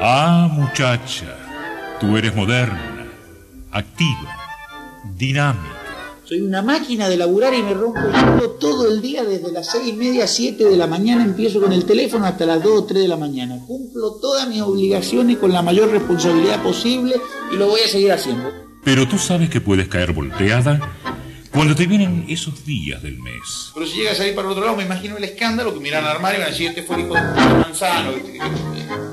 Ah, muchacha, tú eres moderna, activa, dinámica. Soy una máquina de laburar y me rompo el culo todo el día, desde las seis y media a siete de la mañana empiezo con el teléfono hasta las 2 o 3 de la mañana. Cumplo todas mis obligaciones con la mayor responsabilidad posible y lo voy a seguir haciendo. Pero tú sabes que puedes caer volteada cuando te vienen esos días del mes. Pero si llegas ahí para el otro lado, me imagino el escándalo que miran al armario y van a decir, este fue el hijo de manzano.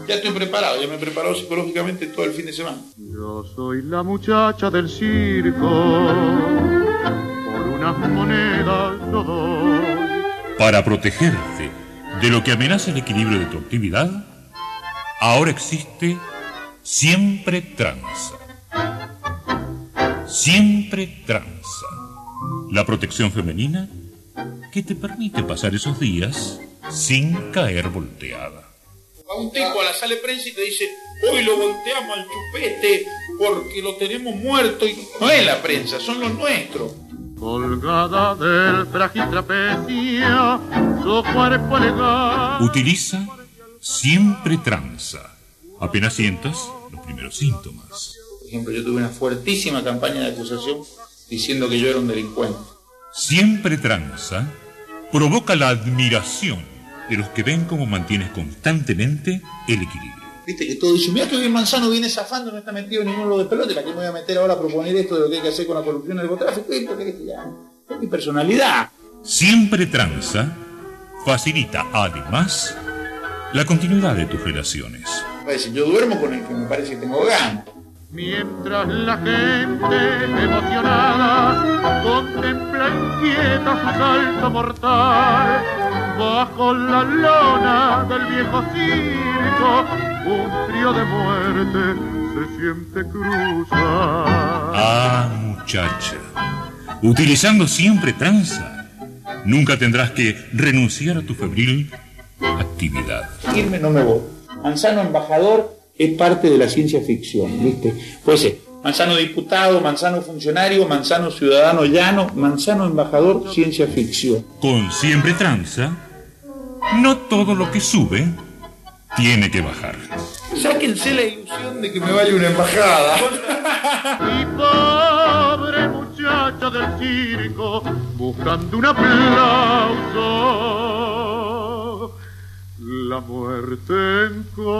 Ya estoy preparado, ya me he preparado psicológicamente todo el fin de semana. Yo soy la muchacha del circo, por unas monedas yo doy. Para protegerte de lo que amenaza el equilibrio de tu actividad, ahora existe Siempre Tranza. Siempre Tranza. La protección femenina que te permite pasar esos días sin caer volteada. Va un tipo a la sala de prensa y te dice, hoy lo volteamos al chupete porque lo tenemos muerto. Y no es la prensa, son los nuestros. Colgada del frágil trapecio, su cuerpo elegante. Utiliza Siempre Tranza. Apenas sientas los primeros síntomas. Por ejemplo, yo tuve una fuertísima campaña de acusación diciendo que yo era un delincuente. Siempre Tranza provoca la admiración de los que ven cómo mantienes constantemente el equilibrio. Viste que todo dice, mira que bien Manzano viene zafando, no está metido en ningún lo de pelota, ¿para qué me voy a meter ahora a proponer esto de lo que hay que hacer con la corrupción y el narcotráfico? ¿Y por qué que ya? Es mi personalidad. Siempre Tranza facilita además la continuidad de tus relaciones. Va a decir, yo duermo con el que me parece que tengo ganas. Mientras la gente emocionada contempla inquieta su salto mortal, bajo la lona del viejo circo, un frío de muerte se siente cruzar. Ah, muchacha, utilizando siempre tranza, nunca tendrás que renunciar a tu febril actividad. Irme no me voy. Manzano embajador es parte de la ciencia ficción, ¿viste? Puede ser Manzano diputado, Manzano funcionario, Manzano ciudadano llano, Manzano embajador, ciencia ficción. Con siempre tranza, no todo lo que sube tiene que bajar. Sáquense la ilusión de que me vaya una embajada. Y pobre muchacha del circo, buscando un aplauso, la muerte encontró.